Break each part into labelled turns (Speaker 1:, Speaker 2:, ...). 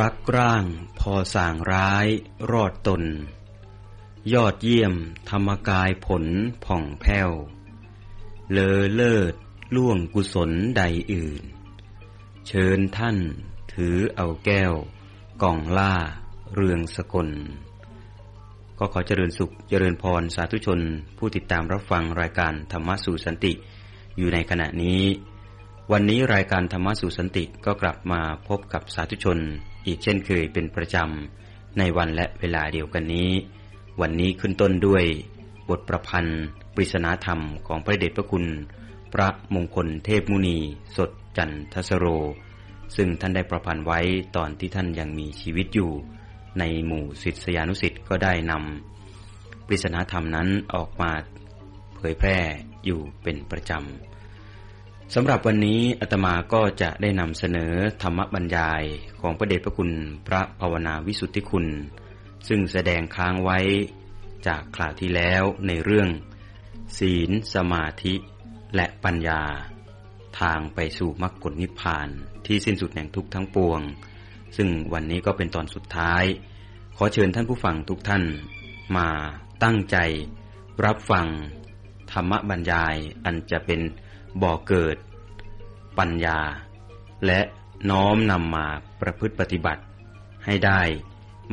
Speaker 1: รักร่าง พอส่างร้าย รอดตน ยอดเยี่ยม ธรรมกายผลผ่องแผ้ว เลอเลิศ ล่วงกุศลใดอื่น เชิญท่าน ถือเอาแก้ว กล่องล่า เรืองสกล ก็ขอเจริญสุข เจริญพร สาธุชน ผู้ติดตามรับฟังรายการธรรมะสู่สันติ อยู่ในขณะนี้วันนี้รายการธรรมะสู่สันติก็กลับมาพบกับสาธุชน อีกเช่นเคยเป็นประจำในวันและเวลาเดียวกันนี้ วันนี้ขึ้นต้นด้วย บทประพันธ์ ปริศนาธรรมของพระเดชพระคุณ พระมงคลเทพมุนี สดจันทสโร ซึ่งท่านได้ประพันธ์ไว้ตอนที่ท่านยังมีชีวิตอยู่ ในหมู่ศิษยานุศิษย์ก็ได้นำปริศนาธรรมนั้นออกมาเผยแพร่อยู่เป็นประจำ สำหรับวันนี้อาตมาก็จะได้นำเสนอธรรมบรรยายของพระเดชพระคุณพระภาวนาวิสุทธิคุณ ซึ่งแสดงค้างไว้จากคราวที่แล้วในเรื่อง ศีล สมาธิ และปัญญา ทางไปสู่มรรคผลนิพพานที่สิ้นสุดแห่งทุกทั้งปวง ซึ่งวันนี้ก็เป็นตอนสุดท้าย ขอเชิญท่านผู้ฟังทุกท่านมาตั้งใจ รับฟังธรรมบรรยายอันจะเป็น บ่อเกิด ปัญญา และน้อมนำมาประพฤติปฏิบัติ ให้ได้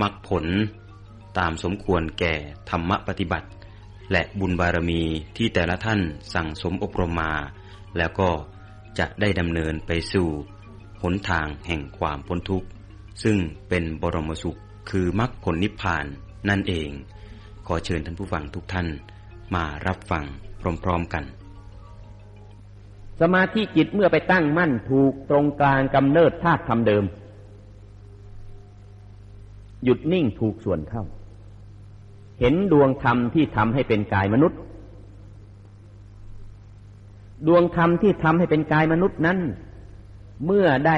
Speaker 1: มรรคผลตามสมควรแก่ธรรมปฏิบัติ และบุญบารมีที่แต่ละท่านสั่งสมอบรมมา แล้วก็จะได้ดำเนินไปสู่หนทางแห่งความพ้นทุกข์ ซึ่งเป็นบรมสุขคือมรรคผลนิพพานนั่นเอง ขอเชิญท่านผู้ฟังทุกท่านมารับฟังพร้อมๆกัน
Speaker 2: สมาธิจิตเมื่อไปตั้งมั่นถูกตรงกลางกำเนิดธาตุธรรมเดิม หยุดนิ่งถูกส่วนเข้า เห็นดวงธรรมที่ทำให้เป็นกายมนุษย์ ดวงธรรมที่ทำให้เป็นกายมนุษย์นั้น เมื่อได้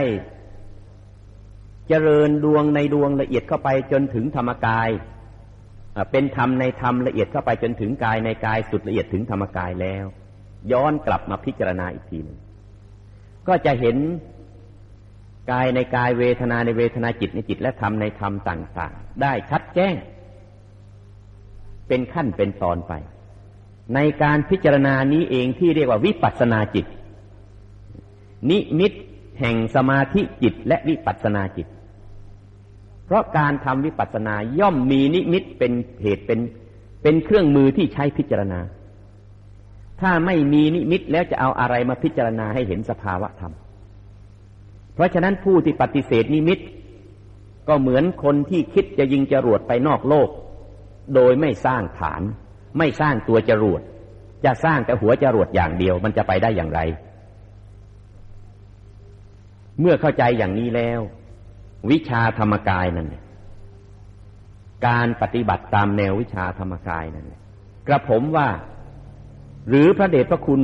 Speaker 2: เจริญดวงในดวงละเอียดเข้าไปจนถึงธรรมกายเป็นธรรมในธรรมละเอียดเข้าไปจนถึงกายในกายสุดละเอียดถึงธรรมกายแล้ว ย้อนกลับมาพิจารณาอีกทีหนึ่งก็จะเห็นกายในกายเวทนาในเวทนาจิตในจิตและธรรมในธรรมต่างๆ ได้ชัดแจ้ง เป็นขั้นเป็นตอนไป ในการพิจารณานี้เองที่เรียกว่าวิปัสนาจิต นิมิตแห่งสมาธิจิตและวิปัสสนาจิต เพราะการทำวิปัสสนาย่อมมีนิมิตเป็นเหตุเป็นเป็นเครื่องมือที่ใช้พิจารณา ถ้าไม่มีนิมิตแล้วจะเอาอะไรมาพิจารณาให้เห็นสภาวะธรรม เพราะฉะนั้นผู้ที่ปฏิเสธนิมิต ก็เหมือนคนที่คิดจะยิงจรวดไปนอกโลก โดยไม่สร้างฐาน ไม่สร้างตัวจรวด จะสร้างแต่หัวจรวดอย่างเดียวมันจะไปได้อย่างไร เมื่อเข้าใจอย่างนี้แล้ว วิชาธรรมกายนั่นการปฏิบัติตามแนววิชาธรรมกายนั่นกระผมว่า หรือพระเดชพระคุณ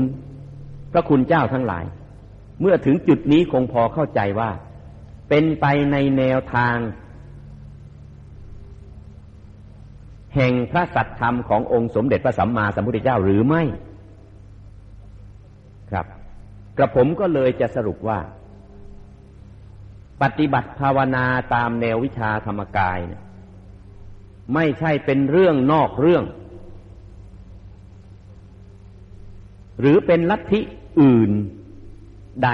Speaker 2: พระคุณเจ้าทั้งหลาย เมื่อถึงจุดนี้คงพอเข้าใจว่า เป็นไปในแนวทาง แห่งพระสัตธรรมขององค์สมเด็จพระสัมมาสัมพุทธเจ้าหรือไม่ครับ กระผมก็เลยจะสรุปว่า ปฏิบัติภาวนาตามแนววิชาธรรมกายเนี่ยไม่ใช่เป็นเรื่องนอกเรื่อง หรือเป็นลัทธิอื่นใด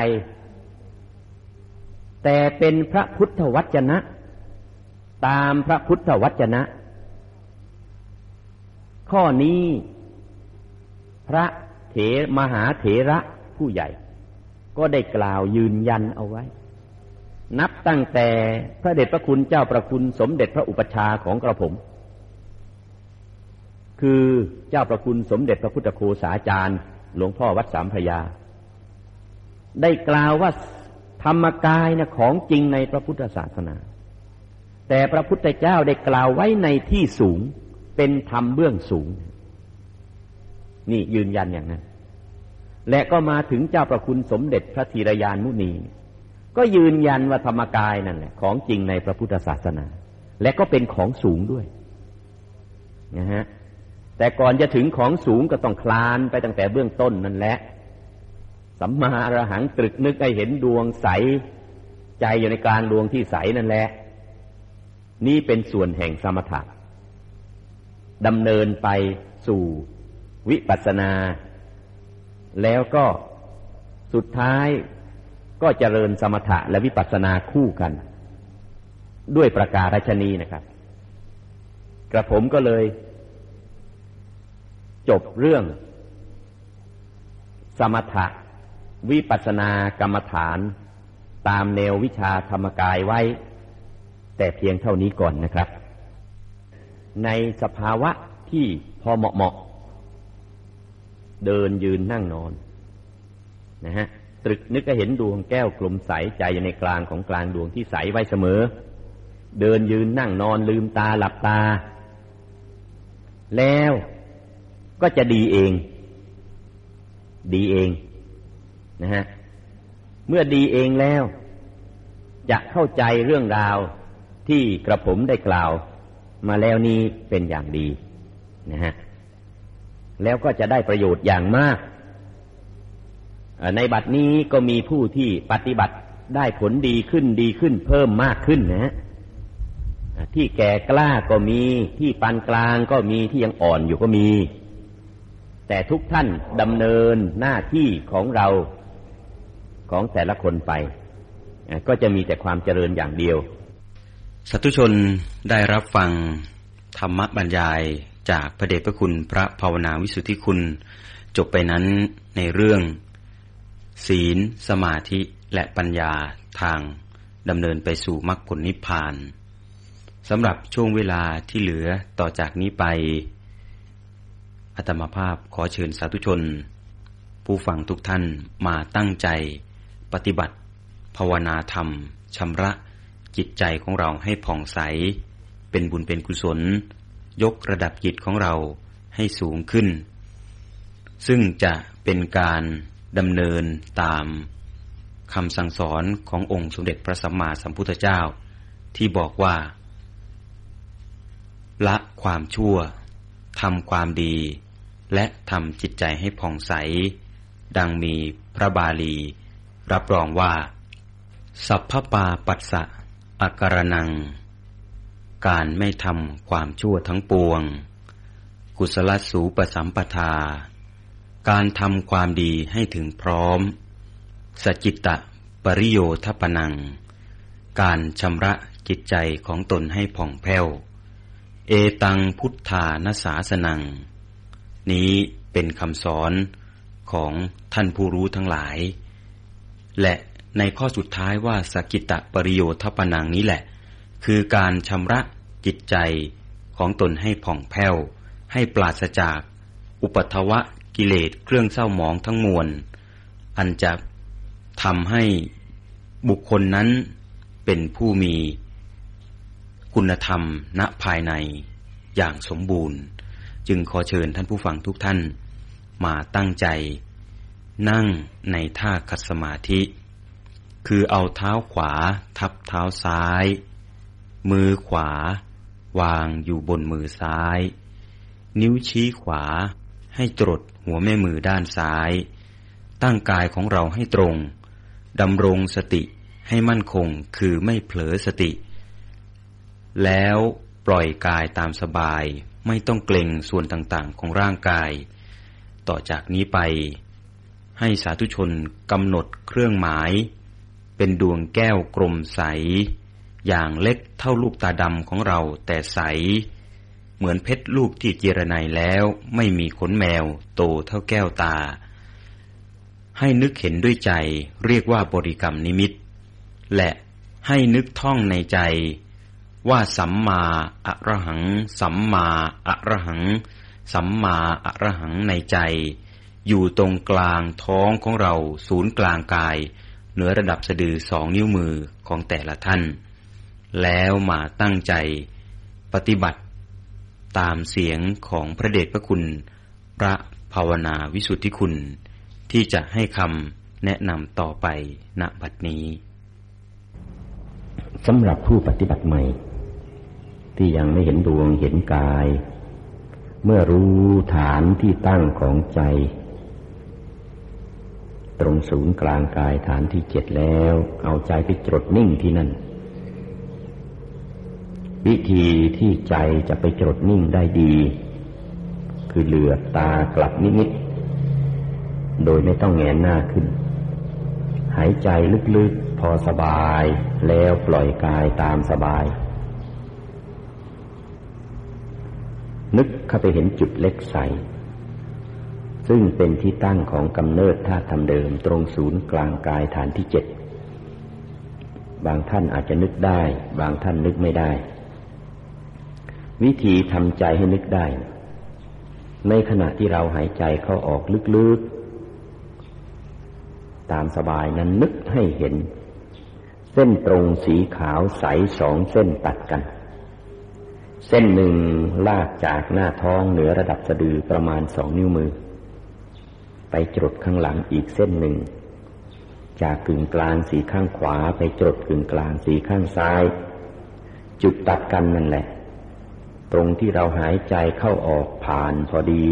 Speaker 2: แต่เป็นพระพุทธวจนะ ตามพระพุทธวจนะ ข้อนี้พระเถมหาเถระผู้ใหญ่ ก็ได้กล่าวยืนยันเอาไว้ นับตั้งแต่พระเดชพระคุณเจ้าประคุณสมเด็จพระอุปชาของกระผม คือเจ้าประคุณสมเด็จพระพุทธโฆษาจารย์ หลวงพ่อวัดสามพยา ได้กล่าวว่าธรรมกายนะของจริงในพระพุทธศาสนา แต่พระพุทธเจ้าได้กล่าวไว้ในที่สูงเป็นธรรมเบื้องสูง นี่ยืนยันอย่างนั้น และก็มาถึงเจ้าประคุณสมเด็จพระธีรยานมุนี ก็ยืนยันว่าธรรมกายนั่นแหละของจริงในพระพุทธศาสนา และก็เป็นของสูงด้วยนะฮะ แต่ก่อนจะถึงของสูงก็ต้องคลานไปตั้งแต่เบื้องต้นนั่นแหละ สัมมาอรหังตรึกนึกให้เห็นดวงใส ใจอยู่ในกลางดวงที่ใสนั่นแหละ นี่เป็นส่วนแห่งสมถะดำเนินไปสู่วิปัสสนา แล้วก็สุดท้ายก็เจริญสมถะและวิปัสสนาคู่กัน ด้วยประการชนีนะครับ กระผมก็เลย จบเรื่อง สมถะ วิปัสสนากรรมฐาน ตามแนววิชาธรรมกายไว้ แต่เพียงเท่านี้ก่อนนะครับ ในสภาวะที่พอเหมาะๆเดินยืนนั่งนอนนะฮะตรึกนึกก็เห็นดวงแก้วกลมใสใจอยู่ในกลางของกลางดวงที่ใสไว้เสมอ เดินยืนนั่งนอนลืมตาหลับตา แล้ว ก็จะดีเอง ดีเองนะฮะเมื่อดีเองแล้ว จะเข้าใจเรื่องราวที่กระผมได้กล่าว มาแล้วนี้เป็นอย่างดีนะฮะแล้วก็จะได้ประโยชน์อย่างมาก ในบัดนี้ก็มีผู้ที่ปฏิบัติได้ผลดีขึ้นดีขึ้นเพิ่มมากขึ้นนะฮะที่แก่กล้าก็มีที่ปานกลางก็มีที่ยังอ่อนอยู่ก็มี แต่ทุกท่านดำเนินหน้าที่ของเราของแต่ละคนไป ก็จะมีแต่ความเจริญอย่างเดียว
Speaker 1: สัตุชนได้รับฟังธรรมบรรยายจากพระเดชพระคุณพระภาวนาวิสุทธิคุณ จบไปนั้นในเรื่อง ศีล สมาธิและปัญญาทางดำเนินไปสู่มรรคผลนิพพานสำหรับช่วงเวลาที่เหลือต่อจากนี้ไป อัตมาภาพขอเชิญสาธุชน ผู้ฟังทุกท่านมาตั้งใจ ปฏิบัติ ภาวนาธรรมชำระจิตใจของเราให้ผ่องใส เป็นบุญเป็นกุศล ยกระดับจิตของเราให้สูงขึ้น ซึ่งจะเป็นการดำเนินตามคำสั่งสอนขององค์สมเด็จพระสัมมาสัมพุทธเจ้า ที่บอกว่า ละความชั่วทำความดี และทำจิตใจให้ผ่องใส ดังมีพระบาลี รับรองว่า สัพพปาปัสสะอาการนัง การไม่ทำความชั่วทั้งปวง กุศลสูปสัมปทา การทำความดีให้ถึงพร้อม สจิตตะปริโยทปนัง การชำระจิตใจของตนให้ผ่องแผ้ว เอตังพุทธานสาสนัง นี้เป็นคำสอนของท่านผู้รู้ทั้งหลาย และในข้อสุดท้ายว่าสกิตะปริโยทปนังนี้แหละ คือการชำระจิตใจของตนให้ผ่องแผ้ว ให้ปราศจาก อุปทวะกิเลสเครื่องเศร้าหมองทั้งมวล อันจะทำให้บุคคลนั้นเป็นผู้มี คุณธรรมณภายในอย่างสมบูรณ์ จึงขอเชิญท่านผู้ฟังทุกท่าน มาตั้งใจ นั่งในท่าคัดสมาธิ คือเอาเท้าขวาทับเท้าซ้าย มือขวา วางอยู่บนมือซ้าย นิ้วชี้ขวา ให้ตรดหัวแม่มือด้านซ้าย ตั้งกายของเราให้ตรงดำรงสติให้มั่นคงคือไม่เผลอสติ แล้วปล่อยกายตามสบาย ไม่ต้องเกร็งส่วนต่างๆ ของร่างกาย ต่อจากนี้ไป ให้สาธุชนกำหนดเครื่องหมาย เป็นดวงแก้วกลมใส อย่างเล็กเท่าลูกตาดำของเราแต่ใส เหมือนเพชรลูกที่เจรไนแล้วไม่มีขนแมวโตเท่าแก้วตา ให้นึกเห็นด้วยใจเรียกว่าบริกรรมนิมิต และให้นึกท่องในใจ ว่าสัมมาอะระหัง สัมมาอะระหัง สัมมาอะระหังในใจ อยู่ตรงกลางท้องของเราศูนย์กลางกาย เหนือระดับสะดือสองนิ้วมือของแต่ละท่าน แล้วมาตั้งใจ ปฏิบัติตามเสียงของพระเดชพระคุณ พระภาวนาวิสุทธิคุณ ที่จะให้คำแนะนำต่อไปณบัดนี้
Speaker 2: สำหรับผู้ปฏิบัติใหม่ ที่ยังไม่เห็นดวงเห็นกาย เมื่อรู้ฐานที่ตั้งของใจ ตรงศูนย์กลางกายฐานที่เจ็ดแล้ว เอาใจไปจดนิ่งที่นั่น วิธีที่ใจจะไปจดนิ่งได้ดี คือเหลือตากลับนิดๆโดยไม่ต้องแงนหน้าขึ้น หายใจลึกๆพอสบายแล้วปล่อยกายตามสบาย นึกเข้าไปเห็นจุดเล็กใส ซึ่งเป็นที่ตั้งของกำเนิดธาตุธรรมเดิมตรงศูนย์กลางกายฐานที่เจ็ดบางท่านอาจจะนึกได้ บางท่านนึกไม่ได้ วิธีทำใจให้นึกได้ ในขณะที่เราหายใจเข้าออกลึกๆ ตามสบายนั้นนึกให้เห็น เส้นตรงสีขาวใสสองเส้นตัดกัน เส้นหนึ่งลากจากหน้าท้องเหนือระดับสะดือประมาณสองนิ้วมือ ไปจดข้างหลังอีกเส้นหนึ่ง จากกึ่งกลางสีข้างขวาไปจดกึ่งกลางสีข้างซ้าย จุดตัดกันนั่นแหละ ตรงที่เราหายใจเข้าออกผ่านพอดี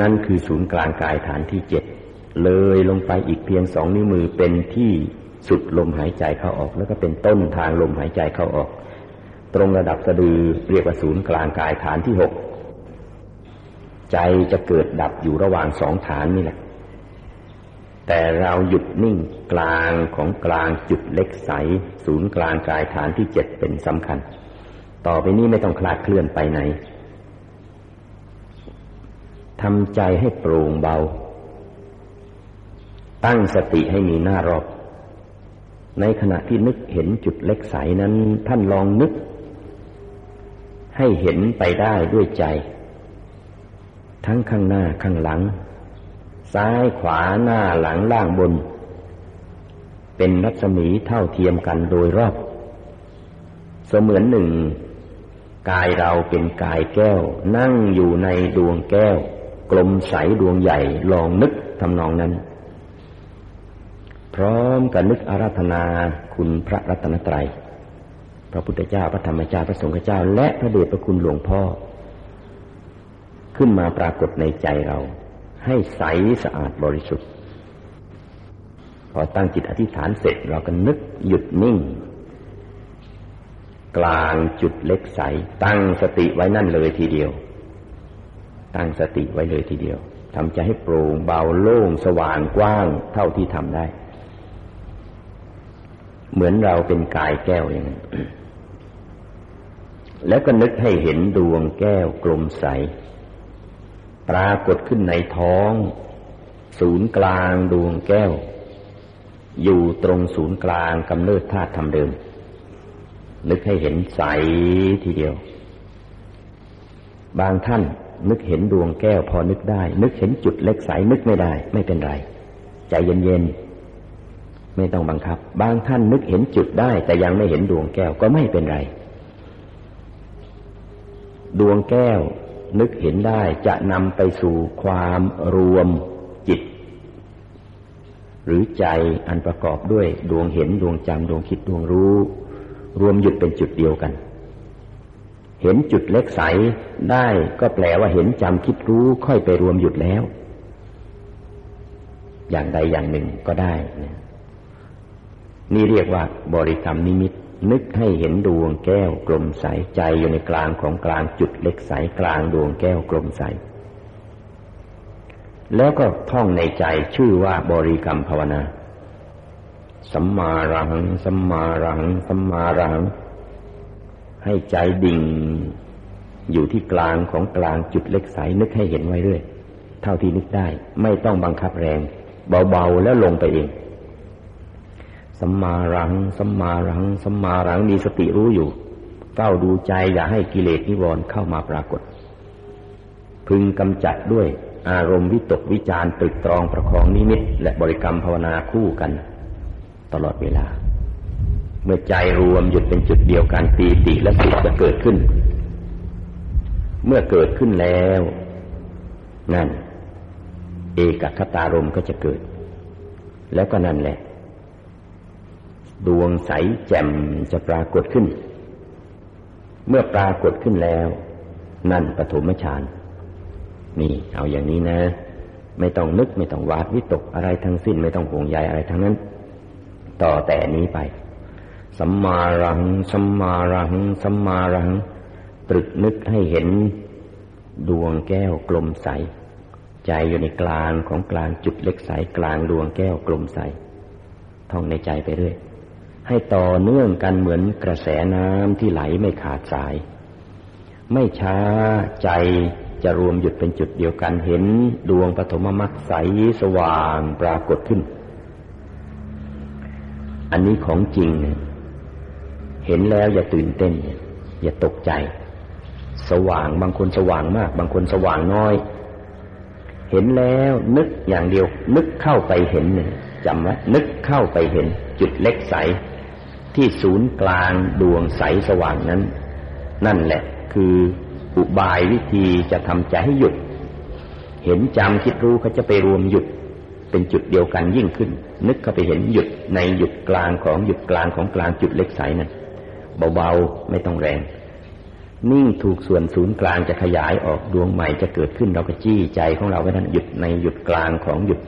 Speaker 2: นั่นคือศูนย์กลางกายฐานที่เจ็ดเลยลงไปอีกเพียงสองนิ้วมือเป็นที่สุดลมหายใจเข้าออก แล้วก็เป็นต้นทางลมหายใจเข้าออก ตรงระดับสะดือเรียกว่าศูนย์กลางกายฐานที่หกใจจะเกิดดับอยู่ระหว่างสองฐานนี่แหละ แต่เราหยุดนิ่งกลางของกลางจุดเล็กใส ศูนย์กลางกายฐานที่เจ็ดเป็นสำคัญ ต่อไปนี้ไม่ต้องคลาดเคลื่อนไปไหนทำใจให้โปร่งเบา ตั้งสติให้มีหน้ารอบ ในขณะที่นึกเห็นจุดเล็กใสนั้น ท่านลองนึก ให้เห็นไปได้ด้วยใจ ทั้งข้างหน้าข้างหลัง ซ้ายขวาหน้าหลังล่างบน เป็นรัศมีเท่าเทียมกันโดยรอบ เสมือนหนึ่ง กายเราเป็นกายแก้ว นั่งอยู่ในดวงแก้ว กลมใสดวงใหญ่ลองนึกทำนองนั้น พร้อมกับนึกอาราธนาคุณพระรัตนตรัย พระพุทธเจ้าพระธรรมเจ้าพระสงฆ์เจ้า และพระเดชพระคุณหลวงพ่อ ขึ้นมาปรากฏในใจเรา ให้ใสสะอาดบริสุทธิ์ พอตั้งจิตอธิษฐานเสร็จเราก็นึกหยุดนิ่ง กลางจุดเล็กใส ตั้งสติไว้นั่นเลยทีเดียว ตั้งสติไว้เลยทีเดียวทำใจให้โปร่งเบาโล่งสว่างกว้างเท่าที่ทำได้ เหมือนเราเป็นกายแก้วอย่างนั้น แล้วก็นึกให้เห็นดวงแก้วกลมใส ปรากฏขึ้นในท้อง ศูนย์กลางดวงแก้ว อยู่ตรงศูนย์กลางกำเนิดธาตุธรรมเดิม นึกให้เห็นใสทีเดียว บางท่านนึกเห็นดวงแก้วพอนึกได้ นึกเห็นจุดเล็กใสนึกไม่ได้ ไม่เป็นไร ใจเย็นๆไม่ต้องบังคับ บางท่านนึกเห็นจุดได้ แต่ยังไม่เห็นดวงแก้วก็ไม่เป็นไร ดวงแก้วนึกเห็นได้จะนำไปสู่ความรวมจิต หรือใจอันประกอบด้วยดวงเห็นดวงจำดวงคิดดวงรู้ รวมหยุดเป็นจุดเดียวกัน เห็นจุดเล็กใสได้ก็แปลว่าเห็นจำคิดรู้ค่อยไปรวมหยุดแล้ว อย่างใดอย่างหนึ่งก็ได้ นี่เรียกว่าบริกรรมนิมิต นึกให้เห็นดวงแก้วกลมใสใจอยู่ในกลางของกลางจุดเล็กใสกลางดวงแก้วกลมใส แล้วก็ท่องในใจชื่อว่าบริกรรมภาวนาสัมมารังสัมมารังสัมมารัง ให้ใจดิ่ง อยู่ที่กลางของกลางจุดเล็กใสนึกให้เห็นไว้เรื่อย เท่าที่นึกได้ ไม่ต้องบังคับแรง เบาๆแล้วลงไปเอง สัมมารัง สัมมารัง สัมมารังมีสติรู้อยู่เฝ้าดูใจอย่าให้กิเลสนิวรณ์เข้ามาปรากฏ พึงกำจัดด้วยอารมณ์วิตกวิจารตรึกตรองประคองนิมิต และบริกรรมภาวนาคู่กัน ตลอดเวลา เมื่อใจรวมหยุดเป็นจุดเดียวกันปีติและสุขจะเกิดขึ้น เมื่อเกิดขึ้นแล้ว นั่น เอกคตารมก็จะเกิด แล้วก็นั่นแหละ ดวงใสแจ่มจะปรากฏขึ้น เมื่อปรากฏขึ้นแล้ว นั่นปฐมฌานนี่เอาอย่างนี้นะ ไม่ต้องนึกไม่ต้องวาดวิตกอะไรทั้งสิ้น ไม่ต้องห่วงใยอะไรทั้งนั้น ต่อแต่นี้ไป สัมมารัง สัมมารัง สัมมารัง ตรึกนึกให้เห็น ดวงแก้วกลมใส ใจอยู่ในกลางของกลางจุดเล็กใสกลางดวงแก้วกลมใสท่องในใจไปเรื่อย ให้ต่อเนื่องกันเหมือนกระแสน้ำที่ไหลไม่ขาดสาย ไม่ช้าใจจะรวมหยุดเป็นจุดเดียวกันเห็นดวงปฐมมรรคใสสว่างปรากฏขึ้น อันนี้ของจริง เห็นแล้วอย่าตื่นเต้น อย่าตกใจ สว่างบางคนสว่างมาก บางคนสว่างน้อย เห็นแล้วนึกอย่างเดียว นึกเข้าไปเห็นจำไว้นึกเข้าไปเห็น จุดเล็กใส ที่ศูนย์กลางดวงใสสว่างนั้น นั่นแหละคืออุบายวิธีจะทำใจให้หยุด เห็นจำคิดรู้เขาจะไปรวมหยุด เป็นจุดเดียวกันยิ่งขึ้น นึกเข้าไปเห็นหยุดในหยุดกลางของหยุดกลางของกลางจุดเล็กใสนั้นเบาๆไม่ต้องแรง นิ่งถูกส่วนศูนย์กลางจะขยายออกดวงใหม่จะเกิดขึ้นเราก็จี้ใจของเราไว้ท่านหยุดในหยุดกลางของหยุด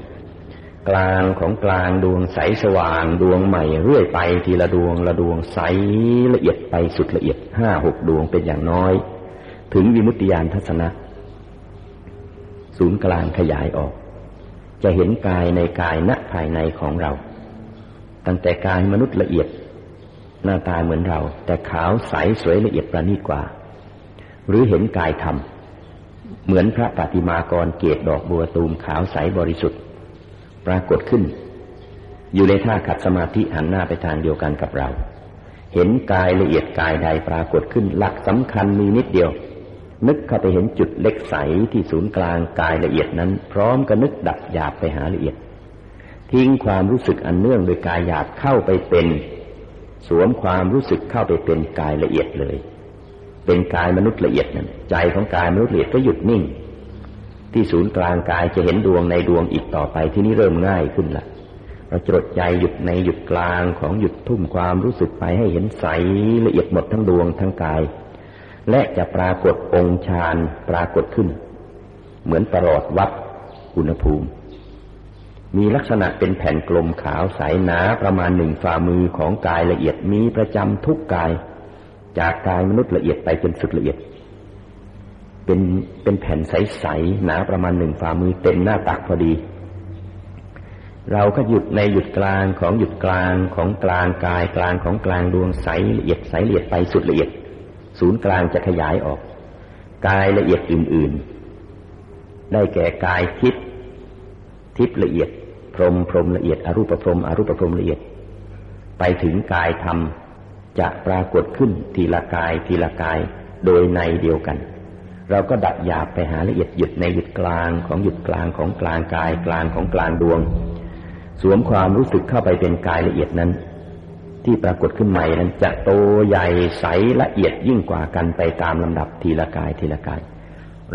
Speaker 2: กลางของกลางดวงใสสว่างดวงใหม่เรื่อยไปทีละดวงละดวงใสละเอียดไปสุดละเอียดห้าหกดวงเป็นอย่างน้อย ถึงวิมุตติยานทัศนะ ศูนย์กลางขยายออก จะเห็นกายในกายณภายในของเรา ตั้งแต่กายมนุษย์ละเอียด หน้าตาเหมือนเรา แต่ขาวใสสวยละเอียดประณีตกว่า หรือเห็นกายธรรมเหมือนพระปฏิมากรเกตดอกบัวตูมขาวใสบริสุทธิ์ ปรากฏขึ้น อยู่ในท่าขัดสมาธิหันหน้าไปทางเดียวกันกับเรา เห็นกายละเอียดกายใดปรากฏขึ้น หลักสำคัญมีนิดเดียว นึกเข้าไปเห็นจุดเล็กใสที่ศูนย์กลางกายละเอียดนั้น พร้อมกับนึกดับหยาบไปหาละเอียด ทิ้งความรู้สึกอันเนื่องโดยกายหยาบเข้าไปเป็น สวมความรู้สึกเข้าไปเป็นกายละเอียดเลย เป็นกายมนุษย์ละเอียดนั่นใจของกายมนุษย์ละเอียดก็หยุดนิ่ง ที่ศูนย์กลางกายจะเห็นดวงในดวงอีกต่อไปที่นี้เริ่มง่ายขึ้นละเราจดใจหยุดในหยุดกลางของหยุดทุ่มความรู้สึกไปให้เห็นใสละเอียดหมดทั้งดวงทั้งกาย และจะปรากฏองค์ฌานปรากฏขึ้น เหมือนประหลอดวัดอุณหภูมิ มีลักษณะเป็นแผ่นกลมขาวใสหนาประมาณหนึ่งฝ่ามือของกายละเอียดมีประจำทุกกาย จากกายมนุษย์ละเอียดไปจนสุดละเอียด เป็นเป็นแผ่นใสๆหนาประมาณหนึ่งฝ่ามือเต็มหน้าตักพอดี เราก็หยุดในหยุดกลางของหยุดกลางของกลางกายกลางของกลางดวงใสละเอียดใสละเอียดไปสุดละเอียด ศูนย์กลางจะขยายออก กายละเอียดอื่น ๆ ได้แก่กายคิดทิพยละเอียด พรมพรมละเอียดอรูปพรมอรูปพรมละเอียด ไปถึงกายธรรมจะปรากฏขึ้นทีละกายทีละกายโดยในเดียวกัน เราก็ดับหยาบไปหาละเอียดหยุดในหยุดกลางของหยุดกลางของกลางกายกลางของกลางดวง สวมความรู้สึกเข้าไปเป็นกายละเอียดนั้น ที่ปรากฏขึ้นใหม่นั้นจะโตใหญ่ใสละเอียดยิ่งกว่ากันไปตามลำดับทีละกายทีละกาย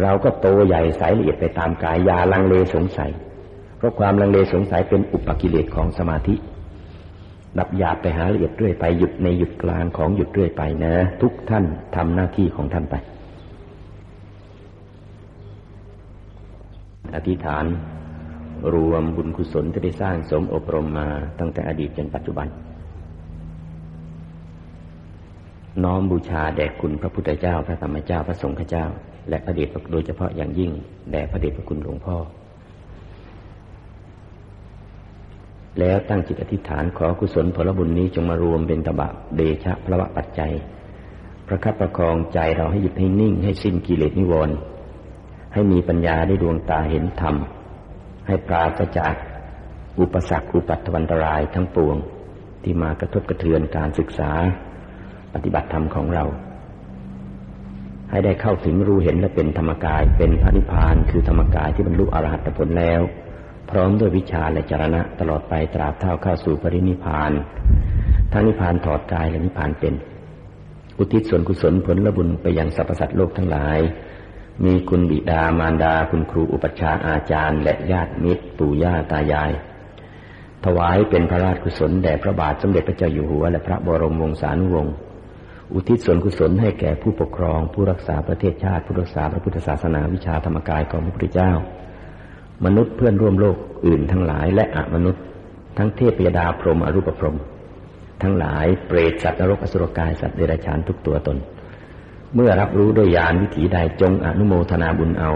Speaker 2: เราก็โตใหญ่ใสละเอียดไปตามกายยาลังเลสงสัย เพราะความลังเลสงสัยเป็นอุปกิเลสของสมาธิดับหยาบไปหาละเอียดเรื่อยไปหยุดในหยุดกลางของหยุดเรื่อยไปนะ ทุกท่านทำหน้าที่ของท่านไป อธิษฐาน รวมบุญกุศลที่ได้สร้างสมอบรมมาตั้งแต่อดีตจนปัจจุบัน น้อมบูชาแด่คุณพระพุทธเจ้า พระธรรมเจ้าพระสงฆ์เจ้า และพระเดชโดยเฉพาะอย่างยิ่งแด่พระเดชพระคุณหลวงพ่อ แล้วตั้งจิตอธิษฐานขอกุศลผลบุญนี้จงมารวมเป็นตบะเดชะพระวะปัจจัยประคับประคองใจเราให้หยุดให้นิ่งให้สิ้นกิเลสนิวรณ์ ให้มีปัญญาได้ดวงตาเห็นธรรม ให้ปราศจากอุปสรรคอุปัตวันตรายทั้งปวงที่มากระทบกระเทือนการศึกษาปฏิบัติธรรมของเรา ให้ได้เข้าถึงรู้เห็นและเป็นธรรมกาย เป็นพระนิพพานคือธรรมกายที่บรรลุอรหัตผลแล้ว พร้อมด้วยวิชาและจรณะตลอดไปตราบเท่าเข้าสู่ปรินิพพานทั้งนิพพานถอดกายและนิพานเป็น อุทิศส่วนกุศลผลละบุญไปยังสรรพสัตว์โลกทั้งหลาย มีคุณบิดามารดาคุณครูอุปชาย์อาจารย์ และญาติมิตร ปู่ย่าตายาย ถวายเป็นพระราชกุศลแด่พระบาทสมเด็จพระเจ้าอยู่หัว และพระบรมวงศานุวงศ์อุทิศส่วนกุศลให้แก่ผู้ปกครอง ผู้รักษาประเทศชาติ ผู้รักษาพระพุทธศาสนาวิชาธรรมกายของพระพุทธเจ้า มนุษย์เพื่อนร่วมโลกอื่นทั้งหลายและอมนุษย์ ทั้งเทพยดาพรหมอรูปพรหมทั้งหลายเปรตสัตว์นรกอสุรกายสัตว์เดรัจฉานทุกตัวตน เมื่อรับรู้ด้วยญาณวิถีใดจงอนุโมทนาบุญเอา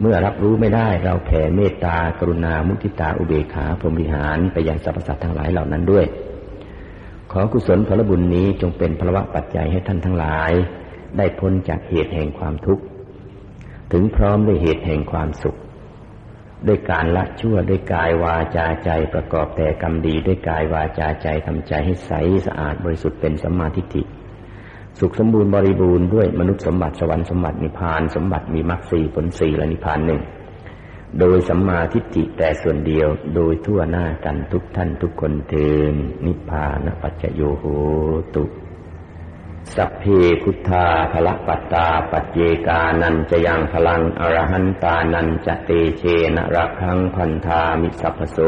Speaker 2: เมื่อรับรู้ไม่ได้เราแผ่เมตตากรุณามุทิตาอุเบกขาพรหมวิหารไปยังสรรพสัตว์ทั้งหลายเหล่านั้นด้วย ขอกุศลผลบุญนี้จงเป็นพลวะปัจจัยให้ท่านทั้งหลาย ได้พ้นจากเหตุแห่งความทุกข์ถึงพร้อมด้วยเหตุแห่งความสุข ด้วยการละชั่วด้วยกายวาจาใจประกอบแต่กรรมดีด้วยกายวาจาใจทำใจให้ใสสะอาดบริสุทธิ์เป็นสัมมาทิฏฐิ สุขสมบูรณ์บริบูรณ์ด้วยมนุษย์สมบัติสวรรค์สมบัตินิพพานสมบัติมีมรรคสี่ผลสี่และนิพพานหนึ่งโดยสัมมาทิฏฐิแต่ส่วนเดียวโดยทั่วหน้ากันทุกท่านทุกคนเทินนิพพานปัจจโยโหตุสัพเพพุทาภละปัตตาปัจเจกานันจะยังพลังอรหันตานันจะเตเชนะรักขังพันธามิสัพโส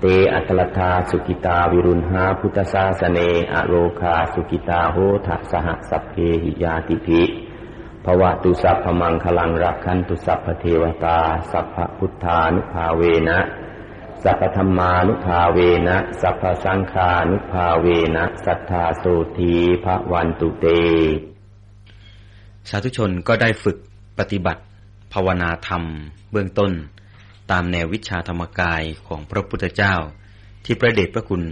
Speaker 2: เตอัตลธาสุกิตาวิรุณหาพุทธศาสเนอโลคาสุกิตาโหทะสหสัพเพหิยาติภิภวะตุสัพพมังคลังรักขันตุสัพพเทวตา สัพพพุทธานุภาเวนะ สัพพธรรมานุภาเวนะ สัพพสังฆานุภาเวนะ สัทธาโสทีพระวันตุเต
Speaker 1: สาธุชนก็ได้ฝึกปฏิบัติ ภาวนาธรรม เบื้องต้น ตามแนววิชาธรรมกายของพระพุทธเจ้า ที่พระเดชพระคุณ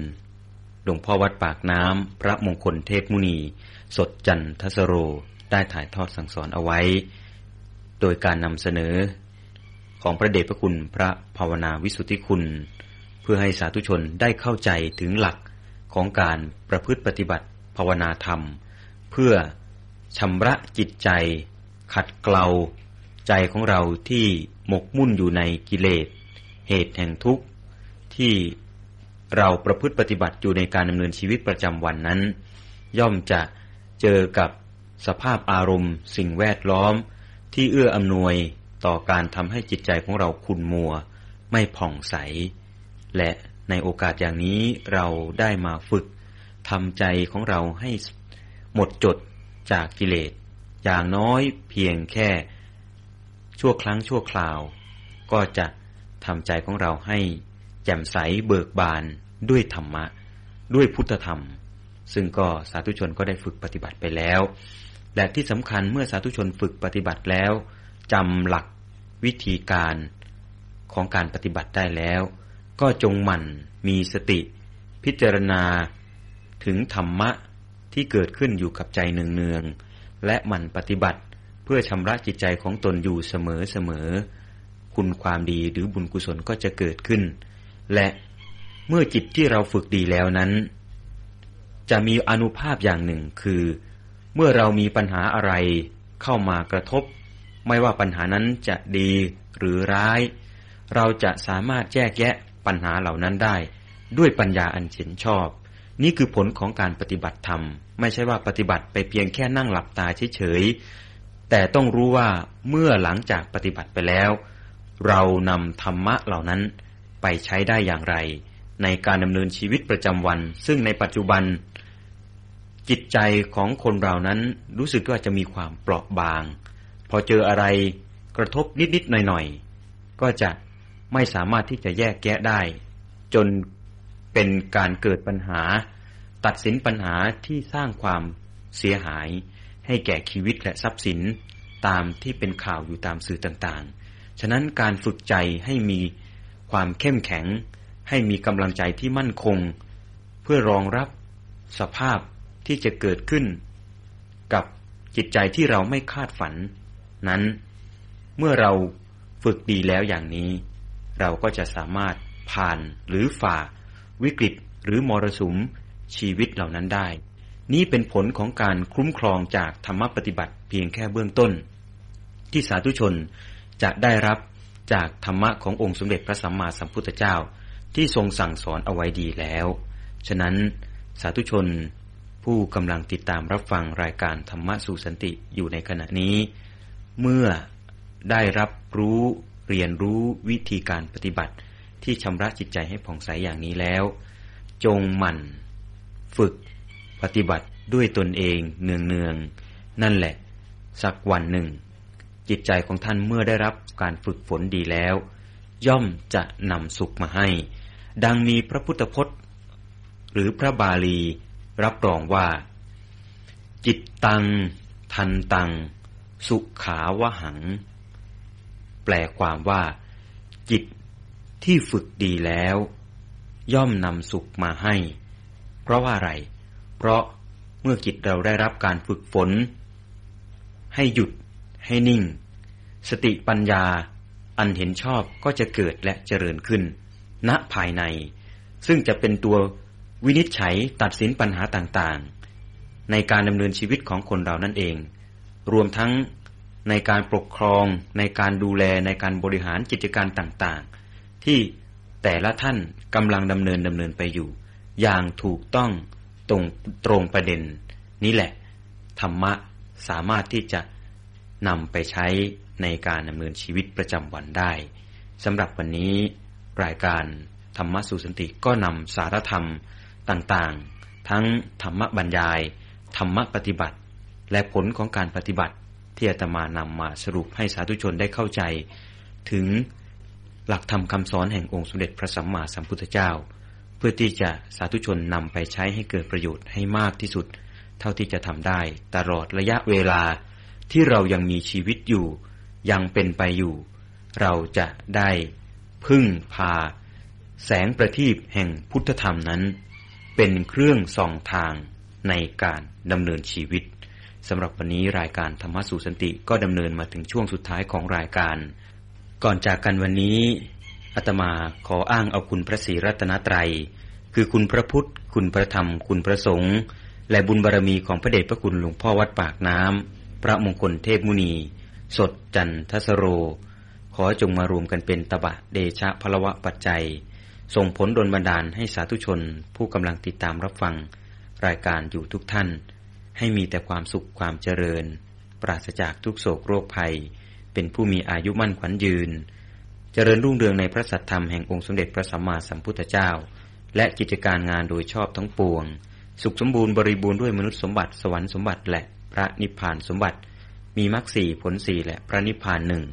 Speaker 1: หลวงพ่อวัดปากน้ำพระมงคลเทพมุนี สดจันทสโรได้ถ่ายทอดสั่งสอนเอาไว้ โดยการนำเสนอ ของพระเดชพระคุณพระภาวนาวิสุทธิคุณ เพื่อให้สาธุชนได้เข้าใจถึงหลักของการประพฤติปฏิบัติภาวนาธรรม เพื่อชำระจิตใจ ขัดเกลาใจของเราที่ หมกมุ่นอยู่ในกิเลส เหตุแห่งทุกข์ ที่เราประพฤติปฏิบัติอยู่ในการดำเนินชีวิตประจำวันนั้น ย่อมจะเจอกับสภาพอารมณ์ สิ่งแวดล้อม ที่เอื้ออำนวยต่อการทำให้จิตใจของเราขุ่นมัว ไม่ผ่องใส และในโอกาสอย่างนี้เราได้มาฝึกทำใจของเราให้หมดจดจากกิเลส อย่างน้อยเพียงแค่ ชั่วครั้งชั่วคราว ก็จะทำใจของเราให้แจ่มใสเบิกบานด้วยธรรมะ ด้วยพุทธธรรม ซึ่งก็สาธุชนก็ได้ฝึกปฏิบัติไปแล้ว และที่สำคัญเมื่อสาธุชนฝึกปฏิบัติแล้วจำหลักวิธีการของการปฏิบัติได้แล้ว ก็จงหมั่นมีสติ พิจารณาถึงธรรมะที่เกิดขึ้นอยู่กับใจเนืองๆและหมั่นปฏิบัติ พื่อชำระจิตใจของตนอยู่เสมอๆคุณความดีหรือบุญกุศลก็จะเกิดขึ้น และเมื่อจิตที่เราฝึกดีแล้วนั้น จะมีอนุภาพอย่างหนึ่งคือ เมื่อเรามีปัญหาอะไรเข้ามากระทบ ไม่ว่าปัญหานั้นจะดีหรือร้าย เราจะสามารถแยกแยะปัญหาเหล่านั้นได้ ด้วยปัญญาอันเฉ็นชอบ นี่คือผลของการปฏิบัติธรรม ไม่ใช่ว่าปฏิบัติไปเพียงแค่นั่งหลับตาเฉยๆ แต่ต้องรู้ว่าเมื่อหลังจากปฏิบัติไปแล้ว เรานำธรรมะเหล่านั้นไปใช้ได้อย่างไร ในการดำเนินชีวิตประจำวัน ซึ่งในปัจจุบัน จิตใจของคนเรานั้นรู้สึกว่าจะมีความเปราะบาง พอเจออะไรกระทบนิดๆหน่อยๆ ก็จะไม่สามารถที่จะแยกแยะได้ จนเป็นการเกิดปัญหา ตัดสินปัญหาที่สร้างความเสียหาย ให้แก่ชีวิตและทรัพย์สิน ตามที่เป็นข่าวอยู่ตามสื่อต่างๆ ฉะนั้นการฝึกใจให้มีความเข้มแข็ง ให้มีกำลังใจที่มั่นคง เพื่อรองรับสภาพที่จะเกิดขึ้น กับจิตใจที่เราไม่คาดฝัน นั้น เมื่อเราฝึกดีแล้วอย่างนี้ เราก็จะสามารถผ่านหรือฝ่า วิกฤตหรือมรสุมชีวิตเหล่านั้นได้ นี่เป็นผลของการคุ้มครองจากธรรมปฏิบัติเพียงแค่เบื้องต้น ที่สาธุชนจะได้รับจากธรรมะขององค์สมเด็จพระสัมมาสัมพุทธเจ้าที่ทรงสั่งสอนเอาไว้ดีแล้ว ฉะนั้นสาธุชน ผู้กำลังติดตามรับฟังรายการธรรมะสู่สันติอยู่ในขณะนี้ เมื่อได้รับรู้เรียนรู้วิธีการปฏิบัติที่ชำระจิตใจให้ผ่องใสอย่างนี้แล้ว จงหมั่น ฝึก ปฏิบัติด้วยตนเองเนืองๆนั่นแหละ สักวันหนึ่ง จิตใจของท่านเมื่อได้รับการฝึกฝนดีแล้ว ย่อมจะนำสุขมาให้ ดังมีพระพุทธพจน์ หรือพระบาลีรับรองว่า จิตตัง ทันตัง สุขาวหัง แปลความว่า จิตที่ฝึกดีแล้ว ย่อมนำสุขมาให้ เพราะว่าอะไรเพราะเมื่อจิตเราได้รับการฝึกฝน ให้หยุด ให้นิ่ง สติปัญญา อันเห็นชอบก็จะเกิดและเจริญขึ้น ณภายใน ซึ่งจะเป็นตัววินิจฉัยตัดสินปัญหาต่างๆ ในการดำเนินชีวิตของคนเรานั่นเอง รวมทั้งในการปกครอง ในการดูแลในการบริหารกิจการต่างๆ ที่แต่ละท่านกำลังดำเนินดำเนินไปอยู่ อย่างถูกต้อง ตรงตรงประเด็น นี้แหละ ธรรมะสามารถที่จะนำไปใช้ในการดำเนินชีวิตประจำวันได้สำหรับวันนี้ รายการธรรมะสู่สันติก็นำสารธรรมต่างๆ ทั้งธรรมะบรรยาย ธรรมะปฏิบัติ และผลของการปฏิบัติ ที่อาตมานำมาสรุปให้สาธุชนได้เข้าใจ ถึงหลักธรรมคำสอนแห่งองค์สมเด็จพระสัมมาสัมพุทธเจ้า เพื่อที่จะสาธุชนนำไปใช้ให้เกิดประโยชน์ให้มากที่สุด เท่าที่จะทำได้ ตลอดระยะเวลาที่เรายังมีชีวิตอยู่ ยังเป็นไปอยู่ เราจะได้พึ่งพา แสงประทีปแห่งพุทธธรรมนั้น เป็นเครื่องส่องทางในการดำเนินชีวิตสำหรับวันนี้รายการธรรมะสู่สันติก็ดำเนินมาถึงช่วงสุดท้ายของรายการ ก่อนจากกันวันนี้ อาตมาขออ้างเอาคุณพระศรีรัตนตรัย คือคุณพระพุทธ คุณพระธรรม คุณพระสงฆ์และบุญบารรมีของพระเดชพระคุณหลวงพ่อวัดปากน้ำพระมงคลเทพมุนี สดจันทสโร ขอจงมารวมกันเป็นตบะเดชะพลวะปัจจัย ส่งผลดลบันดาลให้สาธุชน ผู้กำลังติดตามรับฟัง รายการอยู่ทุกท่าน ให้มีแต่ความสุขความเจริญ ปราศจากทุกโศกโรคภัย เป็นผู้มีอายุมั่นขวัญยืน เจริญรุ่งเรืองในพระสัทธรรมแห่งองค์สมเด็จพระสัมมาสัมพุทธเจ้า และกิจการงานโดยชอบทั้งปวง สุขสมบูรณ์บริบูรณ์ด้วยมนุษย์สมบัติสวรรค์สมบัติและพระนิพพานสมบัติ มีมรรคสี่ผลสี่และพระนิพพานหนึ่ง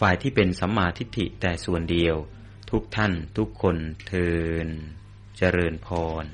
Speaker 1: ฝ่ายที่เป็นสัมมาทิฏฐิแต่ส่วนเดียว ทุกท่านทุกคนเทินเจริญพร